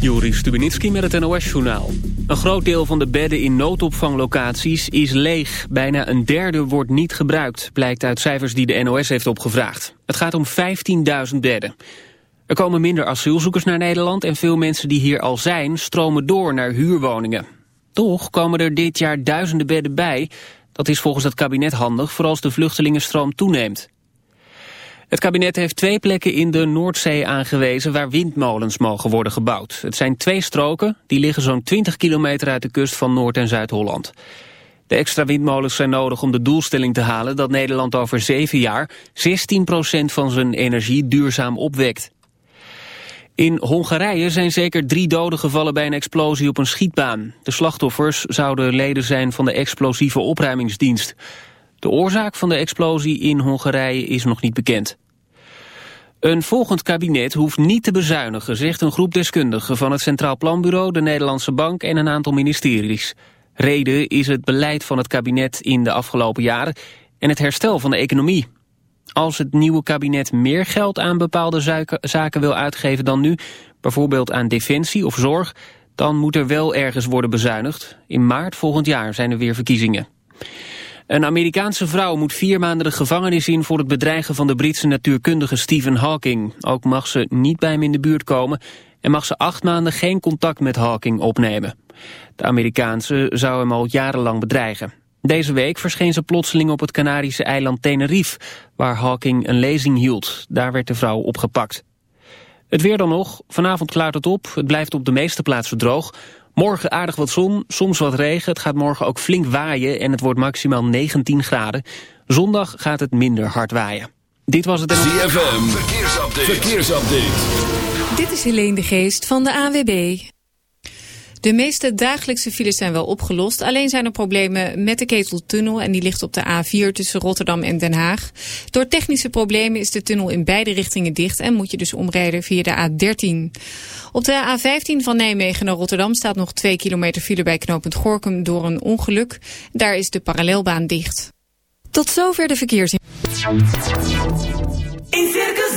Juri Stubenitski met het NOS-journaal. Een groot deel van de bedden in noodopvanglocaties is leeg. Bijna een derde wordt niet gebruikt, blijkt uit cijfers die de NOS heeft opgevraagd. Het gaat om 15.000 bedden. Er komen minder asielzoekers naar Nederland... en veel mensen die hier al zijn stromen door naar huurwoningen. Toch komen er dit jaar duizenden bedden bij. Dat is volgens het kabinet handig, vooral als de vluchtelingenstroom toeneemt. Het kabinet heeft twee plekken in de Noordzee aangewezen waar windmolens mogen worden gebouwd. Het zijn twee stroken, die liggen zo'n 20 kilometer uit de kust van Noord- en Zuid-Holland. De extra windmolens zijn nodig om de doelstelling te halen dat Nederland over zeven jaar 16% van zijn energie duurzaam opwekt. In Hongarije zijn zeker drie doden gevallen bij een explosie op een schietbaan. De slachtoffers zouden leden zijn van de explosieve opruimingsdienst. De oorzaak van de explosie in Hongarije is nog niet bekend. Een volgend kabinet hoeft niet te bezuinigen, zegt een groep deskundigen van het Centraal Planbureau, de Nederlandse Bank en een aantal ministeries. Reden is het beleid van het kabinet in de afgelopen jaren en het herstel van de economie. Als het nieuwe kabinet meer geld aan bepaalde zaken wil uitgeven dan nu, bijvoorbeeld aan defensie of zorg, dan moet er wel ergens worden bezuinigd. In maart volgend jaar zijn er weer verkiezingen. Een Amerikaanse vrouw moet vier maanden de gevangenis in voor het bedreigen van de Britse natuurkundige Stephen Hawking. Ook mag ze niet bij hem in de buurt komen en mag ze acht maanden geen contact met Hawking opnemen. De Amerikaanse zou hem al jarenlang bedreigen. Deze week verscheen ze plotseling op het Canarische eiland Tenerife, waar Hawking een lezing hield. Daar werd de vrouw opgepakt. Het weer dan nog. Vanavond klaart het op. Het blijft op de meeste plaatsen droog. Morgen aardig wat zon, soms wat regen. Het gaat morgen ook flink waaien en het wordt maximaal 19 graden. Zondag gaat het minder hard waaien. Dit was het... ZFM, verkeersupdate. verkeersupdate. Dit is Helene de Geest van de AWB. De meeste dagelijkse files zijn wel opgelost. Alleen zijn er problemen met de Keteltunnel en die ligt op de A4 tussen Rotterdam en Den Haag. Door technische problemen is de tunnel in beide richtingen dicht en moet je dus omrijden via de A13. Op de A15 van Nijmegen naar Rotterdam staat nog 2 kilometer file bij knooppunt Gorkum door een ongeluk. Daar is de parallelbaan dicht. Tot zover de verkeers. In Circus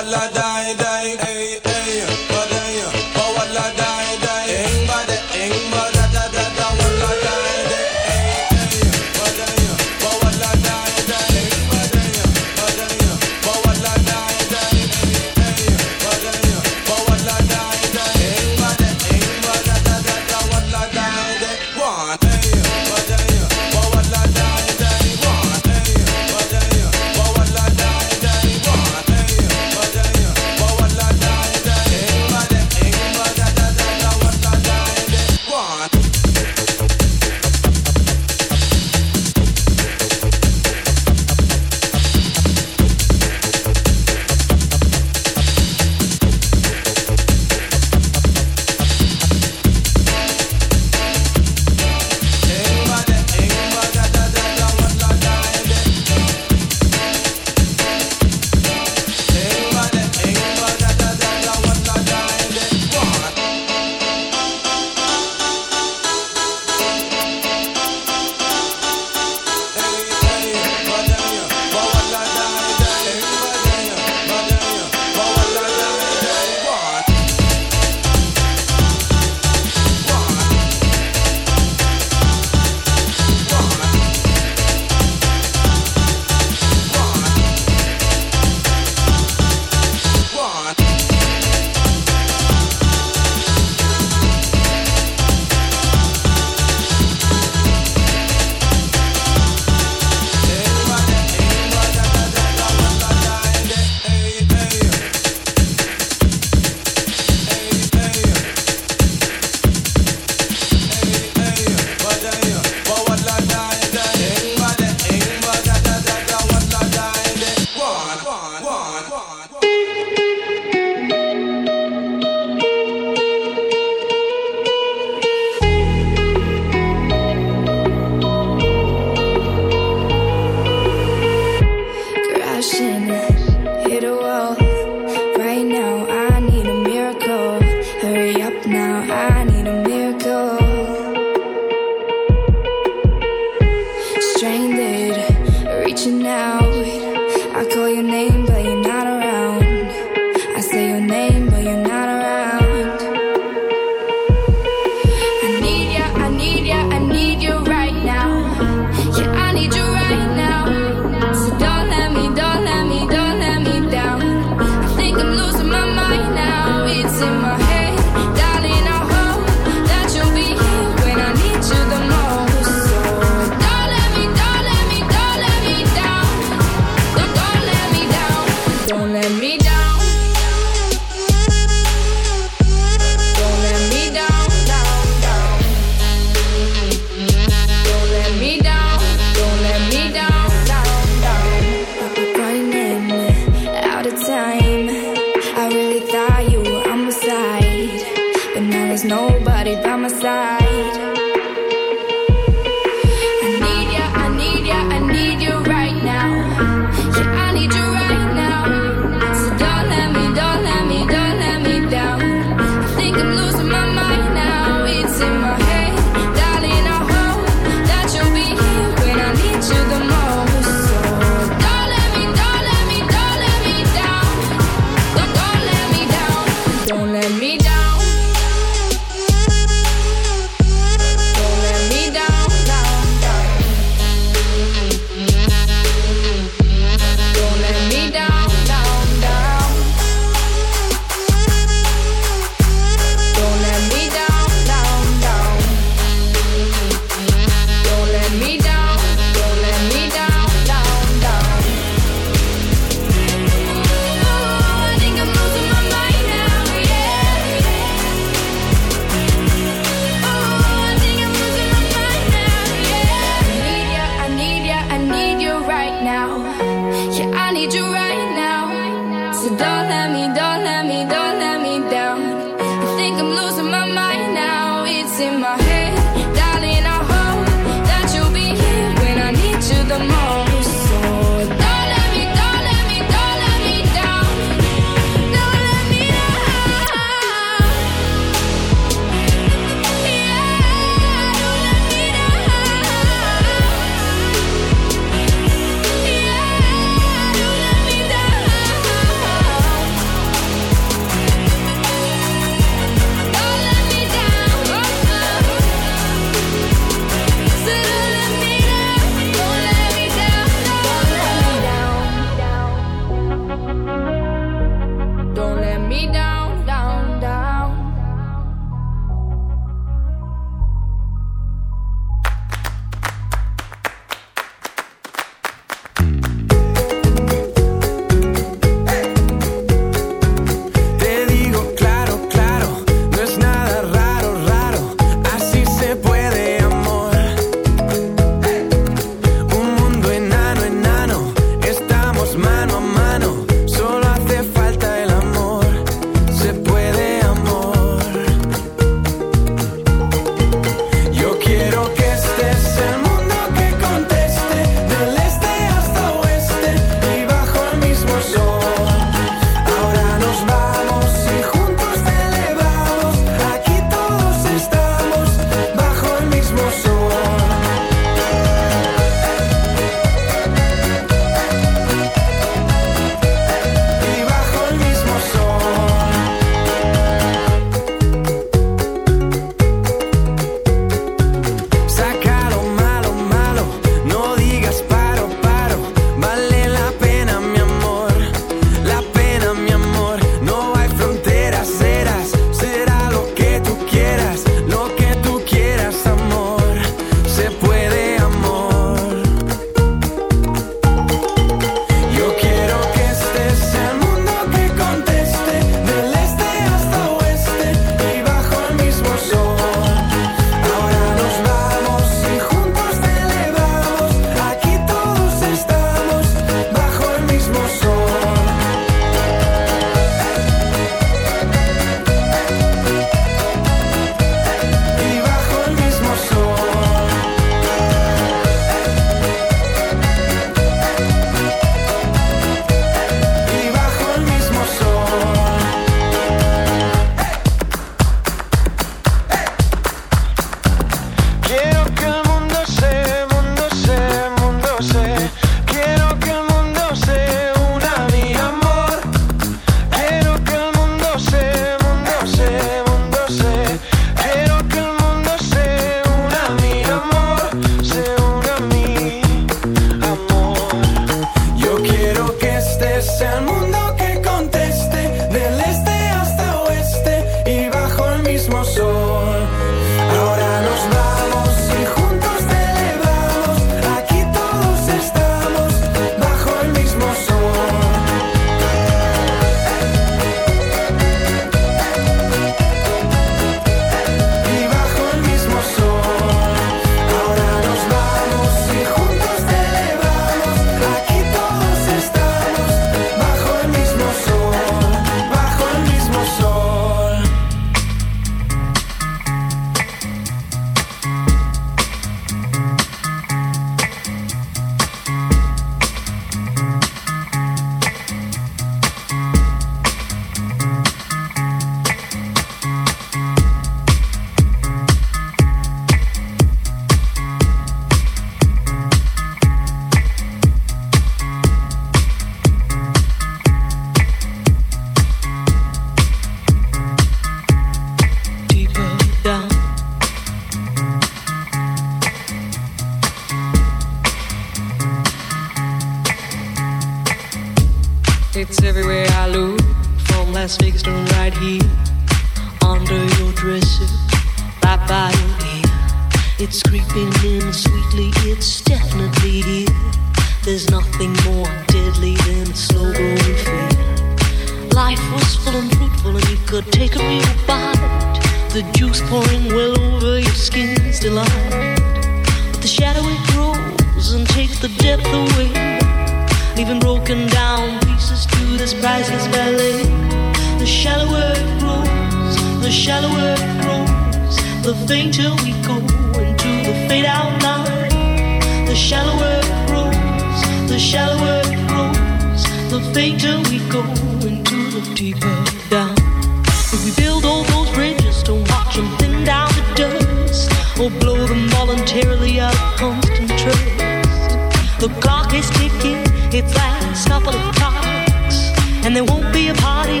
voluntarily out of constant trust. The clock is ticking, it's last couple of clocks, and there won't be a party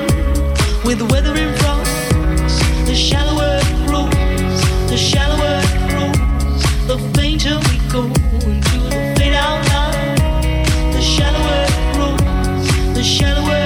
with weather in front. The shallower it grows, the shallower it grows, the fainter we go into the fade out line. The shallower it grows, the shallower.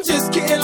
I'm just kidding.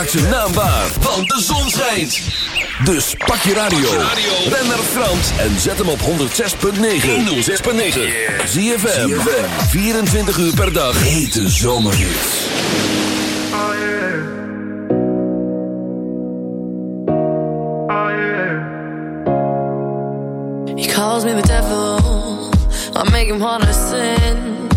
Maak zijn naam waar, want de zon schijnt. Dus pak je radio. Ben naar Frans en zet hem op 106.9. 106.9. ZFM. 24 uur per dag. Hete zomerhits. He calls me the devil. I make him wanna sin.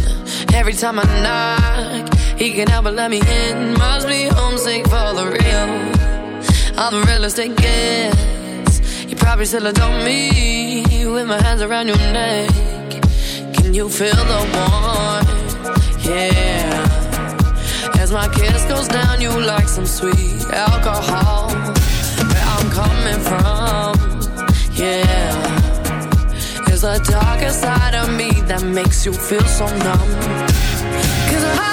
Every time I knock, he can help but let me in. Must be homesick for the real. I'm the realest it gets. You probably still adore me with my hands around your neck. Can you feel the warmth? Yeah. As my kiss goes down, you like some sweet alcohol. Where I'm coming from, yeah. There's a darker side of me that makes you feel so numb. Cause I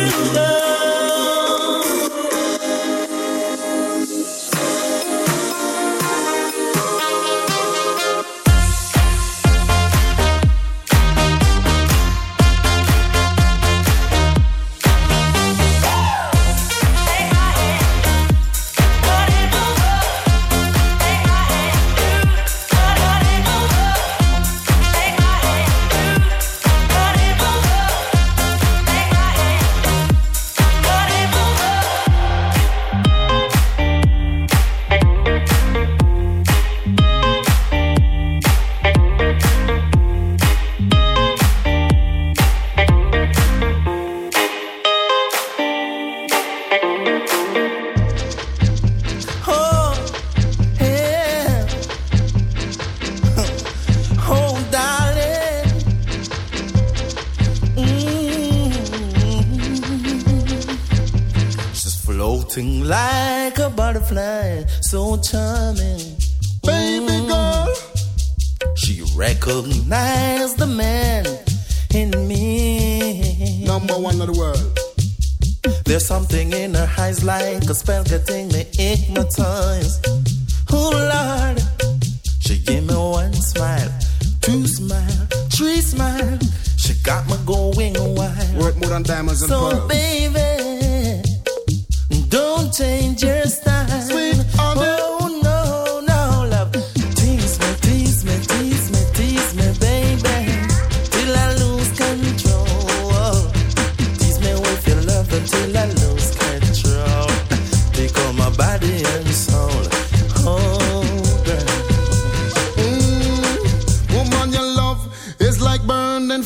you love.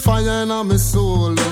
Fire in my soul.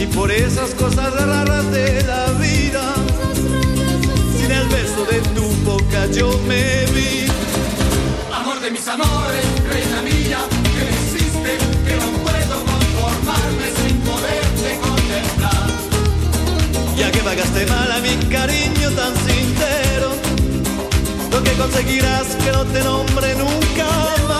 y por esas cosas raras de la vida. Sin el beso de tu boca yo me vi. Amor de mis amores, reina mía, que existe, que no puedo conformarme sin poderte contemplar. Ya que pagaste mal a mi cariño tan sincero, lo que conseguirás que no te nombre nunca más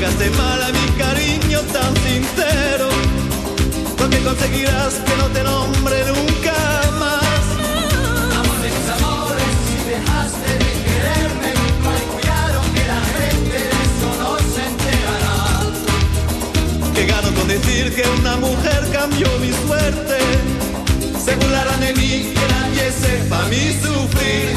pagaste mal a mi cariño tan sincero, lo que conseguirás que no te nombre nunca mi sufrir.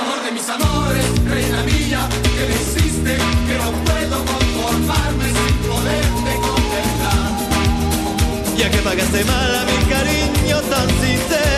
Amor de mis amores, reina mía, que me hiciste, que no puedo conformarme sin poderte contemplar. Ya que pagaste mal a mi cariño tan sincero,